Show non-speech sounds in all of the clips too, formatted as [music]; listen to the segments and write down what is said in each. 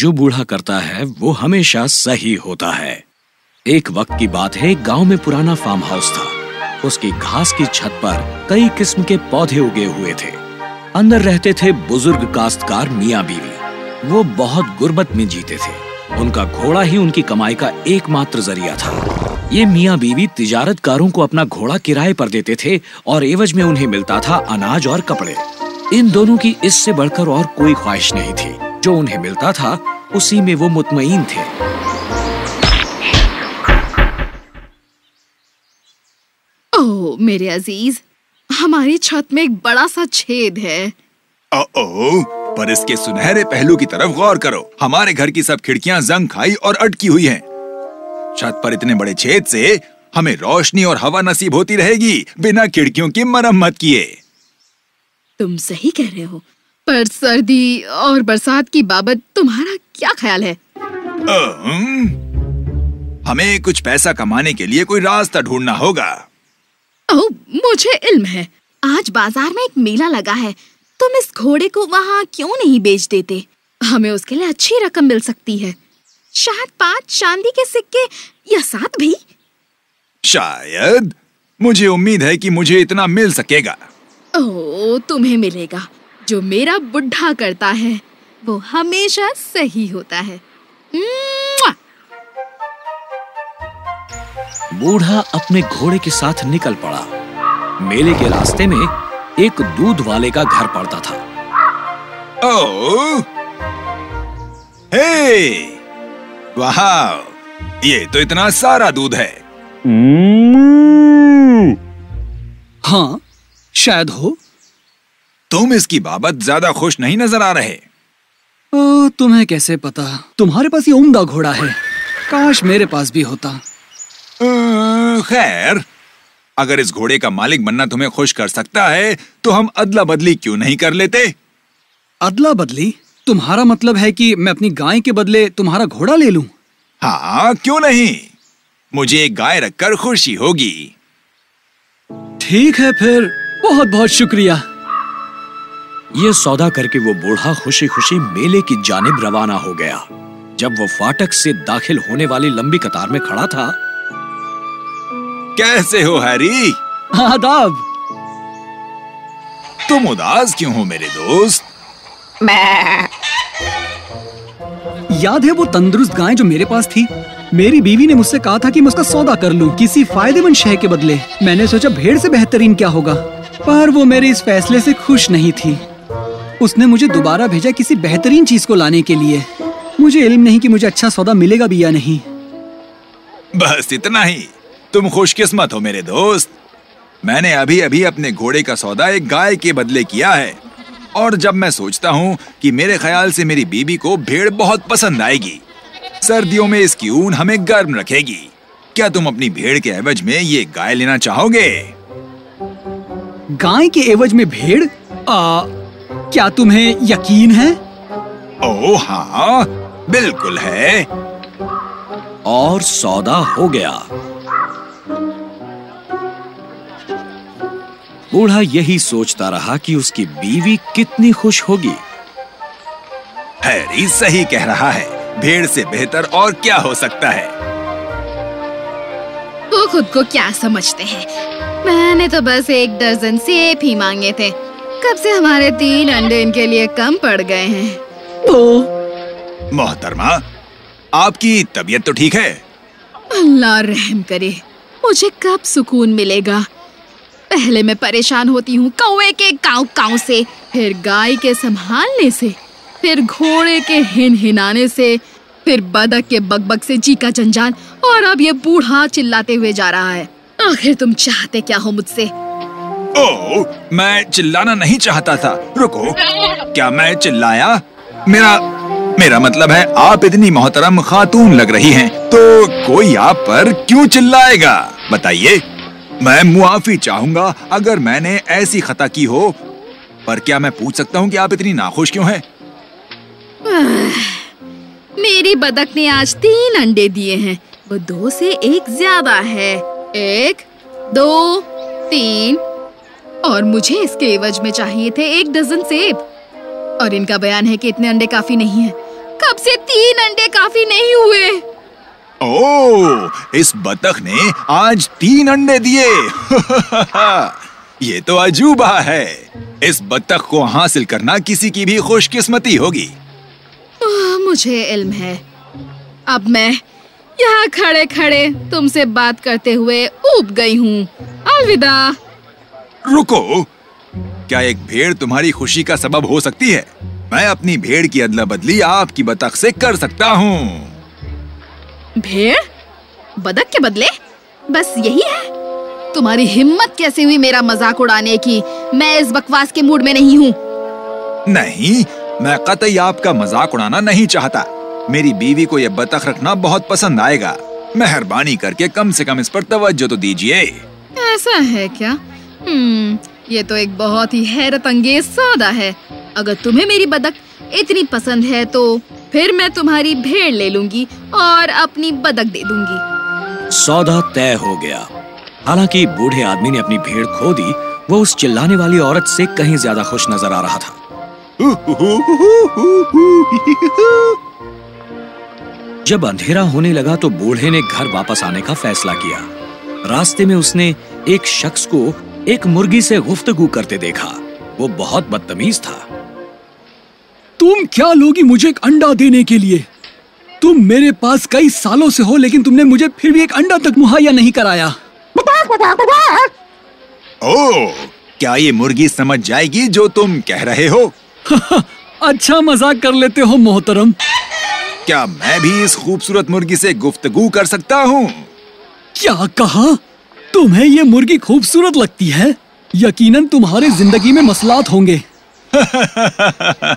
जो बूढ़ा करता है, वो हमेशा सही होता है। एक वक्त की बात है, गाँव में पुराना फार्म हाउस था। उसकी घास की छत पर कई किस्म के पौधे उगे हुए थे। अंदर रहते थे बुज़ुर्ग काश्तकार मियाँ बीवी। वो बहुत गुर्बत में जीते थे। उनका घोड़ा ही उनकी कमाई का एकमात्र ज़रिया था। ये मियाँ बीवी तिजारतकारों को अपना घोड़ा किराए पर देते थे और एवज में उन्हें मिलता था अनाज और कपड़े। इन दोनों की इससे बढ़कर और कोई ख्वाहिश नहीं थी। जो उन्हें मिलता था उसी में वो मुतमईन थे। ओह मेरे अज़ीज़ हमारी छत में एक बड़ा सा छेद है। ओ पर इसके सुनहरे पहलू की तरफ़ गौर करो। हमारे घर की सब खिड़कियाँ जंग खाई और अटकी हुई हैं। छत पर इतने बड़े छेद से हमें रोशनी और हवा नसीब होती रहेगी बिना खिड़कियों की मरम्मत किए। तुम सही कह रहे हो। पर सर्दी और बरसात की बाबत तुम्हारा क्या ख्याल है? हमें कुछ पैसा कमाने के लिए कोई रास्ता ढूंढना होगा। ओह मुझे इल्म है। आज बाज़ार में एक मेला लगा है। तुम इस घोड़े को वहाँ क्यों नहीं बेच देते? हमें उसके लिए अच्छी रकम मिल सकती है। शायद पाँच चांदी के सिक्के या सात भी। शायद। मुझे उम्मीद है कि मुझे इतना मिल सकेगा। ओ तुम्हें मिलेगा। जो मेरा बुढ़ा करता है वो हमेशा सही होता है। बूढ़ा अपने घोड़े के साथ निकल पड़ा। मेले के रास्ते में एक दूध वाले का घर पड़ता था। ओ! हे! वाह ये तो इतना सारा दूध है। हाँ शायद हो। तुम इसकी बाबत ज़्यादा खुश नहीं नज़र आ रहे। ओ, तुम्हें कैसे पता? तुम्हारे पास ये उम्दा घोड़ा है। काश मेरे पास भी होता। खैर अगर इस घोड़े का मालिक बनना तुम्हें खुश कर सकता है तो हम अदला बदली क्यों नहीं कर लेते? अदला बदली तुम्हारा मतलब है कि मैं अपनी गाय के बदले तुम्हारा घोड़ा ले लूँ? हाँ क्यों नहीं? मुझे एक गाय रखकर खुशी होगी। ठीक है फिर। बहुत बहुत शुक्रिया। ये सौदा करके वो बूढ़ा खुशी खुशी मेले की जानब रवाना हो गया। जब वो फाटक से दाखिल होने वाली लंबी कतार में खड़ा था। कैसे हो हैरी? आदाब! तुम उदास क्यों हो मेरे दोस्त? मैं याद है वो तंदुरुस्त गाय जो मेरे पास थी? मेरी बीवी ने मुझसे कहा था कि मैं उसका सौदा कर लूँ किसी फ़ायदेमंद शय के बदले। मैंने सोचा भेड़ से बेहतरीन क्या होगा। पर वो मेरे इस फैसले से खुश नहीं थी। उसने मुझे दोबारा भेजा किसी बेहतरीन चीज़ को लाने के लिए। मुझे इल्म नहीं कि मुझे अच्छा सौदा मिलेगा भी या नहीं। बस इतना ही। तुम खुशकिस्मत हो मेरे दोस्त। मैंने अभी अभी अपने घोड़े का सौदा एक गाय के बदले किया है। और जब मैं सोचता हूँ कि मेरे ख्याल से मेरी बीबी को भेड़ बहुत पसंद आएगी सर्दियों में इसकी ऊन हमें गर्म रखेगी। क्या तुम अपनी भेड़ के एवज में ये गाय लेना चाहोगे? गाय के एवज में भेड़? आ, क्या तुम्हें यकीन है? ओ हाँ बिल्कुल है। और सौदा हो गया। बूढ़ा यही सोचता रहा कि उसकी बीवी कितनी खुश होगी। हैरी सही कह रहा है भेड़ से बेहतर और क्या हो सकता है? वो खुद को क्या समझते हैं? मैंने तो बस एक दर्जन सेब ही मांगे थे। कब से हमारे तीन अंडे इनके लिए कम पड़ गए हैं? तो? मोहतरमा आपकी तबीयत तो ठीक है? अल्लाह रहम करे मुझे कब सुकून मिलेगा? पहले मैं परेशान होती हूँ कौए के काव काव से फिर गाय के संभालने से फिर घोड़े के हिन हिनाने से फिर बदक के बकबक से चीका जंजाल और अब ये बूढ़ा चिल्लाते हुए जा रहा है। आखिर तुम चाहते क्या हो मुझसे? ओ, मैं चिल्लाना नहीं चाहता था। रुको। क्या मैं चिल्लाया? मेरा मेरा मतलब है आप इतनी मोहतरम खातून लग रही हैं तो कोई आप पर क्यों चिल्लाएगा? बताइए। मैं मुआफी चाहूँगा अगर मैंने ऐसी खता की हो पर क्या मैं पूछ सकता हूँ कि आप इतनी नाखुश क्यों हैं? मेरी बदक ने आज तीन अंडे दिए हैं। वो दो से एक ज़्यादा है। एक दो तीन और मुझे इसके एवज में चाहिए थे एक डजन सेब। और इनका बयान है कि इतने अंडे काफ़ी नहीं है। कब से तीन अंडे काफ़ी नहीं हुए? ओ, इस बतख ने आज तीन अंडे दिए। [laughs] ये तो अजूबा है। इस बतख को हासिल करना किसी की भी खुशकिस्मती होगी। मुझे इल्म है। अब मैं यहाँ खड़े खड़े तुमसे बात करते हुए ऊब गई हूँ। अलविदा रुको। क्या एक भेड़ तुम्हारी खुशी का सबब हो सकती है? मैं अपनी भेड़ की अदला बदली आपकी बतख से कर सकता हूँ। भेड़? बदक के बदले? बस यही है। तुम्हारी हिम्मत कैसे हुई मेरा मज़ाक उड़ाने की? मैं इस बकवास के मूड में नहीं हूँ। नहीं मैं कतई आपका मज़ाक उड़ाना नहीं चाहता। मेरी बीवी को यह बतख रखना बहुत पसंद आएगा। मेहरबानी करके कम से कम इस पर तवज्जो तो दीजिए। ऐसा है क्या? ये तो एक बहुत ही हैरत अंगेज सौदा है। अगर तुम्हें मेरी बदक इतनी पसंद है तो फिर मैं तुम्हारी भेड़ ले लूँगी और अपनी बदक दे दूँगी। सौदा तय हो गया। हालाँकि बूढ़े आदमी ने अपनी भेड़ खो दी, वो उस चिल्लाने वाली औरत से कहीं ज़्यादा खुश नज़र आ रहा था। जब अंधेरा होने लगा तो बूढ़े ने घर वापस आने का फैसला किया। रास्ते में उसने एक शख्स को एक मुर्गी से गुफ्तगू करते देखा। वो बहुत बदतमीज था। तुम क्या लोगी मुझे एक अंडा देने के लिए? तुम मेरे पास कई सालों से हो लेकिन तुमने मुझे फिर भी एक अंडा तक मुहैया नहीं कराया। ओ, क्या ये मुर्गी समझ जाएगी जो तुम कह रहे हो? [laughs] अच्छा मज़ाक कर लेते हो मोहतरम। क्या मैं भी इस खूबसूरत मुर्गी से गुफ्तगू कर सकता हूँ? क्या कहा? तुम्हें ये मुर्गी खूबसूरत लगती है। यकीनन तुम्हारे ज़िंदगी में मसलात होंगे। [laughs]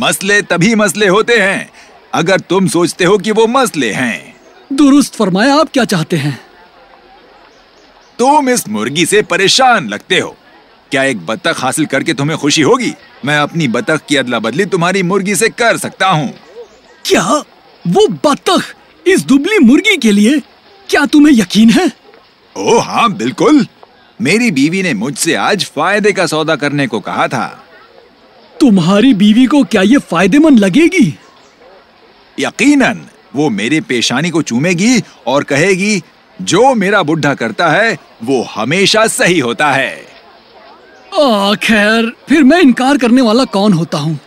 मसले तभी मसले होते हैं अगर तुम सोचते हो कि वो मसले हैं। दुरुस्त फरमाया आप क्या चाहते हैं? तुम इस मुर्गी से परेशान लगते हो। क्या एक बतख हासिल करके तुम्हें खुशी होगी? मैं अपनी बतख की अदला बदली तुम्हारी मुर्गी से कर सकता हूँ। क्या? वो बतख इस दुबली मुर्गी के लिए? क्या तुम्हें यकीन है? ओ हाँ बिल्कुल। मेरी बीवी ने मुझसे आज फ़ायदे का सौदा करने को कहा था। तुम्हारी बीवी को क्या ये फ़ायदेमंद लगेगी? यकीनन वो मेरे पेशानी को चूमेगी और कहेगी जो मेरा बुढ़ा करता है वो हमेशा सही होता है। खैर फिर मैं इनकार करने वाला कौन होता हूँ?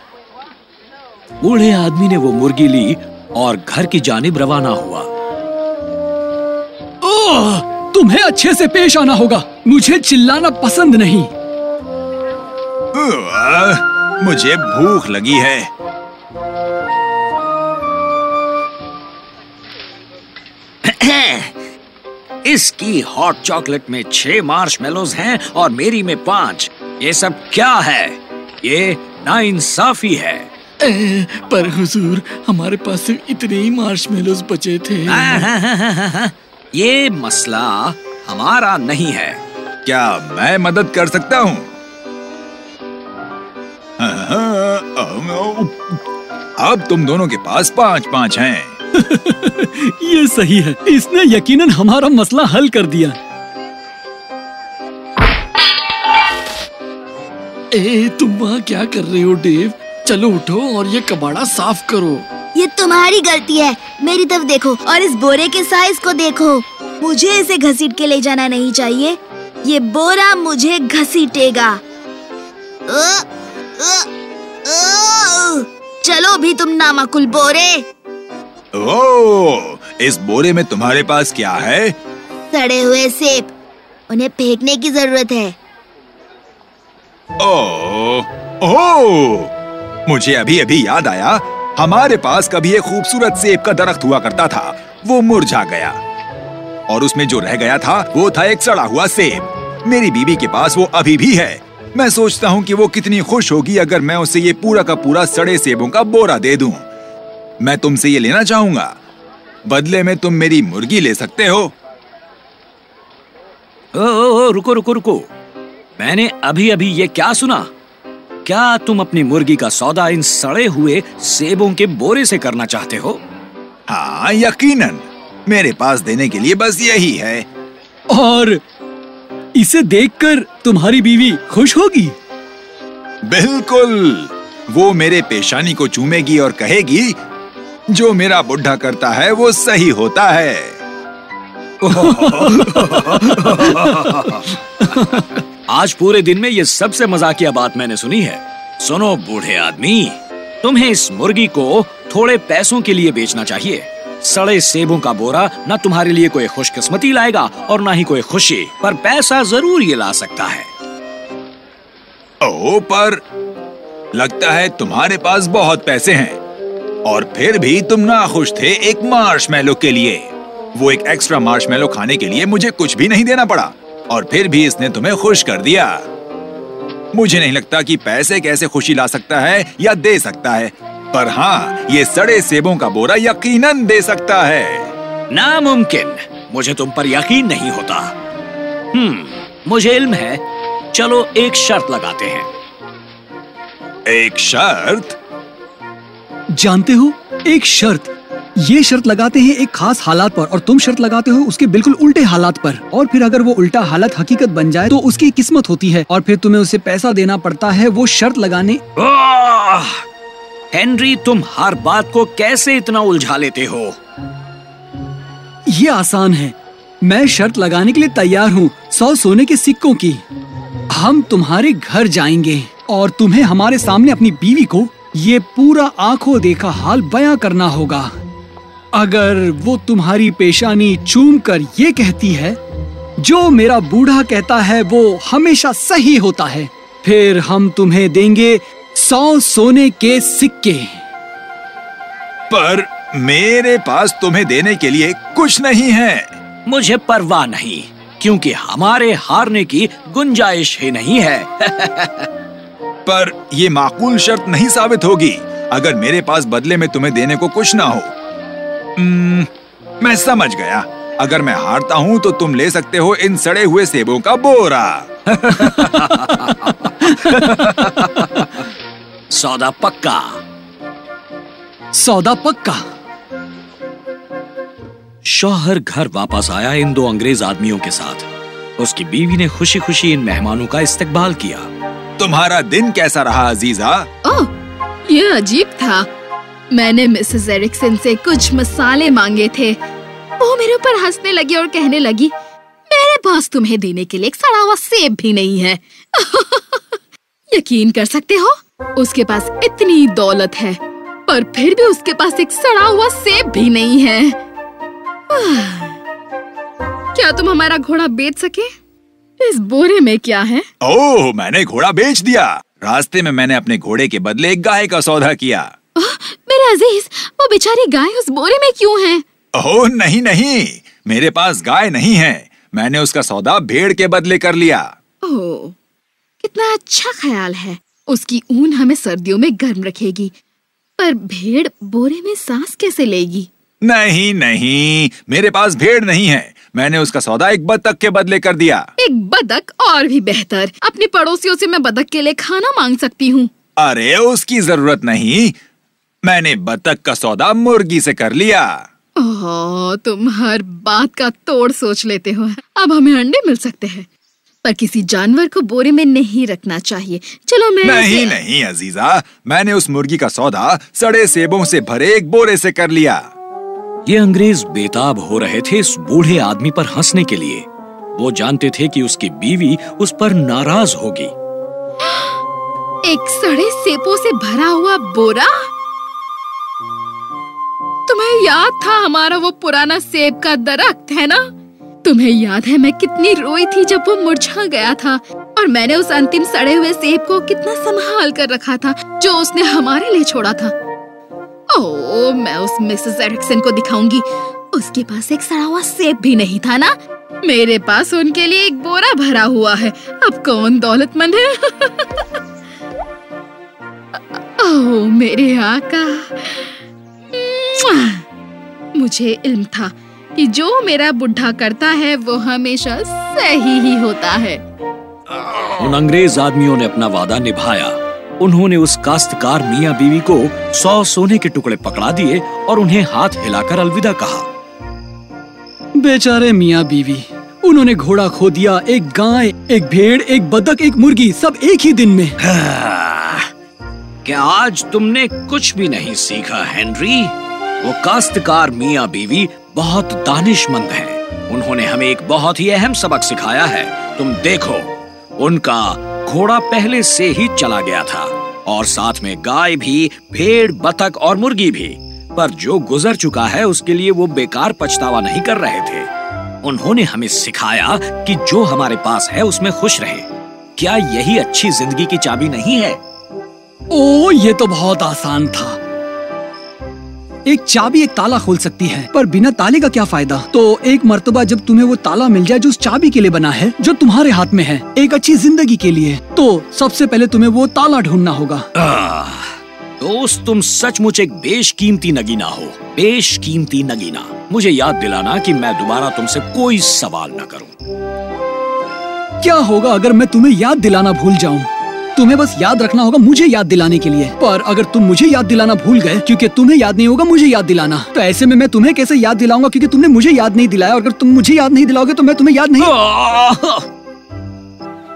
बूढ़े आदमी ने वो मुर्गी ली और घर की जानिब रवाना हुआ। तुम्हें अच्छे से पेश आना होगा। मुझे चिल्लाना पसंद नहीं। मुझे भूख लगी है। [clears throat] इसकी हॉट चॉकलेट में छह मार्शमेलोज हैं और मेरी में पाँच। ये सब क्या है? ये नाइंसाफी है। ए, पर हुजूर हमारे पास सिर्फ़ इतने ही मार्शमेलोज बचे थे। ये मसला हमारा नहीं है। क्या मैं मदद कर सकता हूँ? अब तुम दोनों के पास पाँच पाँच हैं। [laughs] ये सही है। इसने यकीनन हमारा मसला हल कर दिया। ए, तुम वहाँ क्या कर रहे हो, डेव? चलो उठो और ये कबाड़ा साफ़ करो। ये तुम्हारी गलती है। मेरी तरफ़ देखो और इस बोरे के साइज़ को देखो। मुझे इसे घसीट के ले जाना नहीं चाहिए। ये बोरा मुझे घसीटेगा। चलो भी तुम नामाकुल बोरे। ओ, इस बोरे में तुम्हारे पास क्या है? सड़े हुए सेब। उन्हें फेंकने की ज़रूरत है। ओ, ओ, मुझे अभी अभी याद आया हमारे पास कभी एक खूबसूरत सेब का दरख्त हुआ करता था। वो मुरझा गया। और उसमें जो रह गया था वो था एक सड़ा हुआ सेब। मेरी बीवी के पास वो अभी भी है। मैं सोचता हूँ कि वो कितनी खुश होगी अगर मैं उसे ये पूरा का पूरा सड़े सेबों का बोरा दे दूँ। मैं तुमसे ये लेना चाहूँगा। बदले में तुम मेरी मुर्गी ले सकते हो। ओ, ओ, ओ रुको रुको रुको। मैंने अभी अभी ये क्या सुना? क्या तुम अपनी मुर्गी का सौदा इन सड़े हुए सेबों के बोरे से करना चाहते हो? हाँ यकीनन। मेरे पास देने के लिए बस यही है। और इसे देखकर तुम्हारी बीवी खुश होगी? बिल्कुल। वो मेरे पेशानी को चूमेगी और कहेगी जो मेरा बुढ़ा करता है वो सही होता है। [laughs] [laughs] [laughs] आज पूरे दिन में ये सबसे मजाकिया बात मैंने सुनी है। सुनो, बूढ़े आदमी, तुम्हें इस मुर्गी को थोड़े पैसों के लिए बेचना चाहिए। सड़े सेबों का बोरा न तुम्हारे लिए कोई खुशकिस्मती लाएगा और ना ही कोई खुशी, पर पैसा ज़रूर ये ला सकता है। ओ पर लगता है तुम्हारे पास बहुत पैसे हैं, और फिर भी तुम ना खुश थे एक मार्शमैलो के लिए। वो एक एक्स्ट्रा मार्शमैलो खाने के लिए मुझे कुछ भी नहीं देना पड़ा। और फिर भी इसने तुम्हें खुश कर दिया। मुझे नहीं लगता कि पैसे कैसे खुशी ला सकता है या दे सकता है पर हाँ ये सड़े सेबों का बोरा यकीनन दे सकता है। नामुमकिन। मुझे तुम पर यकीन नहीं होता। हम्म मुझे इल्म है। चलो एक शर्त लगाते हैं। एक शर्त? जानते हो एक शर्त। ये शर्त लगाते हैं एक खास हालात पर और तुम शर्त लगाते हो उसके बिल्कुल उल्टे हालात पर। और फिर अगर वो उल्टा हालत हकीकत बन जाए तो उसकी किस्मत होती है और फिर तुम्हें उसे पैसा देना पड़ता है वो शर्त लगाने हेनरी तुम हर बात को कैसे इतना उलझा लेते हो? ये आसान है। मैं शर्त लगाने के लिए तैयार हूँ सौ सोने के सिक्कों की। हम तुम्हारे घर जाएँगे और तुम्हें हमारे सामने अपनी बीवी को ये पूरा आँखों देखा हाल बयां करना होगा। अगर वो तुम्हारी पेशानी चूम कर ये कहती है जो मेरा बूढ़ा कहता है वो हमेशा सही होता है। फिर हम तुम्हें देंगे सौ सोने के सिक्के। पर मेरे पास तुम्हें देने के लिए कुछ नहीं है। मुझे परवाह नहीं क्योंकि हमारे हारने की गुंजाइश ही नहीं है। [laughs] पर ये माकूल शर्त नहीं साबित होगी अगर मेरे पास बदले में तुम्हें देने को कुछ ना हो। मैं समझ गया। अगर मैं हारता हूँ तो तुम ले सकते हो इन सड़े हुए सेबों का बोरा। सौदा पक्का। सौदा पक्का। शौहर घर वापस आया इन दो अंग्रेज़ आदमियों के साथ। उसकी बीवी ने खुशी खुशी इन मेहमानों का इस्तकबाल किया। तुम्हारा दिन कैसा रहा अजीजा? ओह ये अजीब था। मैंने मिसेस एरिक्सन से कुछ मसाले मांगे थे। वो मेरे ऊपर हंसने लगी और कहने लगी, मेरे पास तुम्हें देने के लिए एक सड़ा हुआ सेब भी नहीं है। [laughs] यकीन कर सकते हो, उसके पास इतनी दौलत है, पर फिर भी उसके पास एक सड़ा हुआ सेब भी नहीं है। [sighs] क्या तुम हमारा घोड़ा बेच सके? इस बोरे में क्या है? ओह, मैंने घोड़ा बेच दिया। रास्ते में मैंने अपने घोड़े के बदले एक गाय का सौदा किया। मेरे अज़ीज़ वो बेचारी गाय उस बोरे में क्यों है? ओह नहीं नहीं मेरे पास गाय नहीं है। मैंने उसका सौदा भेड़ के बदले कर लिया। ओह कितना अच्छा ख्याल है। उसकी ऊन हमें सर्दियों में गर्म रखेगी पर भेड़ बोरे में सांस कैसे लेगी? नहीं नहीं मेरे पास भेड़ नहीं है। मैंने उसका सौदा एक बतख के बदले कर दिया। एक बदक और भी बेहतर। अपने पड़ोसियों से मैं बदक के लिए खाना मांग सकती हूँ। अरे उसकी ज़रूरत नहीं। मैंने बतख का सौदा मुर्गी से कर लिया। ओह तुम हर बात का तोड़ सोच लेते हो। अब हमें अंडे मिल सकते हैं। पर किसी जानवर को बोरे में नहीं रखना चाहिए। चलो मैं नहीं इसे- नहीं अजीजा। मैंने उस मुर्गी का सौदा सड़े सेबों से भरे एक बोरे से कर लिया। ये अंग्रेज़ बेताब हो रहे थे इस बूढ़े आदमी पर हंसने के लिए। वो जानते थे कि उसकी बीवी उस पर नाराज़ होगी। एक सड़े सेबों से भरा हुआ बोरा? तुम्हें याद था हमारा वो पुराना सेब का दरख्त, है ना? तुम्हें याद है मैं कितनी रोई थी जब वो मुरझा गया था और मैंने उस अंतिम सड़े हुए सेब को कितना संभाल कर रखा था जो उसने हमारे लिए छोड़ा था। ओह, मैं उस मिसेस एरिक्सन को दिखाऊँगी। उसके पास एक सड़ा हुआ सेब भी नहीं था ना? मेरे पास उनके लिए एक बोरा भरा हुआ है। अब कौन दौलतमंद है? [laughs] ओह, मेरे आका। मुझे इल्म था कि जो मेरा बुढ़ा करता है वो हमेशा सही ही होता है। उन अंग्रेज़ आदमियों ने अपना वादा निभाया। उन्होंने उस काश्तकार मियाँ बीवी को सौ सोने के टुकड़े पकड़ा दिए और उन्हें हाथ हिलाकर अलविदा कहा। बेचारे मियाँ बीवी उन्होंने घोड़ा खो दिया एक गाय एक भेड़ एक बतख एक मुर्गी सब एक ही दिन में। क्या आज तुमने कुछ भी नहीं सीखा हेनरी? वो काश्तकार मियाँ बीवी बहुत दानिशमंद हैं। उन्होंने हमें एक बहुत ही अहम सबक सिखाया है। तुम देखो, उनका घोड़ा पहले से ही चला गया था और साथ में गाय भी, भेड़, बतख और मुर्गी भी। पर जो गुजर चुका है, उसके लिए वो बेकार पछतावा नहीं कर रहे थे। उन्होंने हमें सिखाया कि जो हमारे पास है, उसमें खुश रहे। क्या यही अच्छी ज़िंदगी की चाबी नहीं है? ओ, ये तो बहुत आसान था। एक चाबी एक ताला खोल सकती है पर बिना ताले का क्या फ़ायदा? तो एक मर्तबा जब तुम्हें वो ताला मिल जाए जो उस चाबी के लिए बना है जो तुम्हारे हाथ में है एक अच्छी ज़िंदगी के लिए तो सबसे पहले तुम्हें वो ताला ढूंढना होगा। दोस्त तुम सचमुच एक बेशकीमती नगीना हो बेशकीमती नगीना। मुझे याद दिलाना कि मैं दोबारा तुमसे कोई सवाल न करूँ। क्या होगा अगर मैं तुम्हें याद दिलाना भूल जाऊँ? तुम्हें बस याद रखना होगा मुझे याद दिलाने के लिए। पर अगर तुम मुझे याद दिलाना भूल गए, क्योंकि तुम्हें याद नहीं होगा मुझे याद दिलाना। तो ऐसे में मैं तुम्हें कैसे याद दिलाऊँगा? क्योंकि तुमने मुझे याद नहीं दिलाया, और अगर तुम मुझे याद नहीं दिलाओगे तो मैं तुम्हें याद नहीं!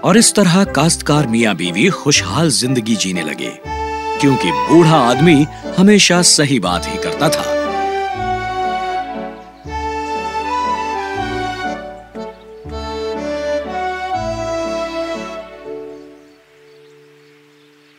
और इस तरह काश्तकार मियाँ बीवी खुशहाल ज़िंदगी जीने लगे, क्योंकि बूढ़ा आदमी हमेशा सही बात ही करता था।